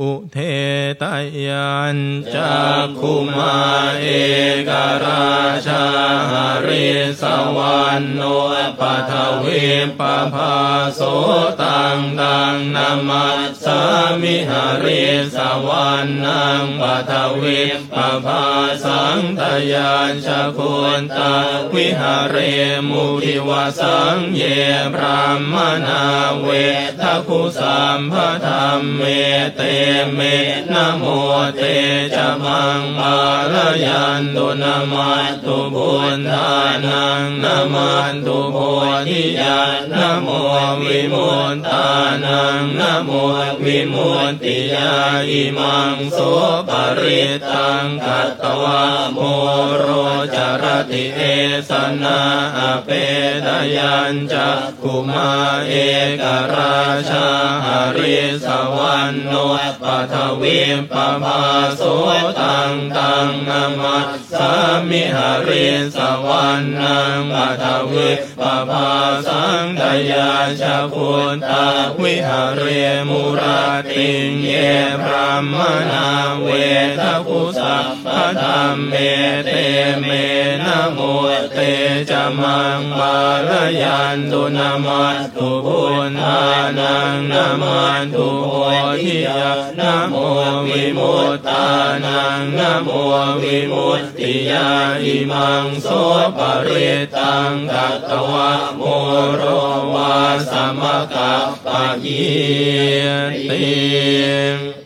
อุเทตยัญจักขุมาเอกราชาหริสวรรณโนปัทวิปภาโสตังตังนามัสสามิหริสวรรณังปัทวิปภาสังทยานชะคุนตาวิหาเรมุทิวสังเยพรามนาเวทคุสัมภธรรมเมเตเมนะโมเตจะมังบาลยันตุนามาตุบุญทานังนามันตุโพธิญาณนะโมวิมุตตานังนะโมวิมุตติยาอิมังโสปริตังกัตตวะโมโรจาร ติเอสนาอเปดยัญจะกุมาเอกราชาหริสวรรณโนปัทวิปภาโสตังตังนามัสสามิหริสวรรณังปัทวิปภาสังทยาชาพุตตาวิหารเรมุราติงเยพรามนาเวทคุสัพพธรรมเมเตเมนะโมเตจะมังบาลยันตุนามัสตุพุทานังนามันตุโพธิยานะโมวิมุตตานังนะโมวิมุตติยาอิมังโสปริตังกัตตวะโมโรวาสมกะปะยีติ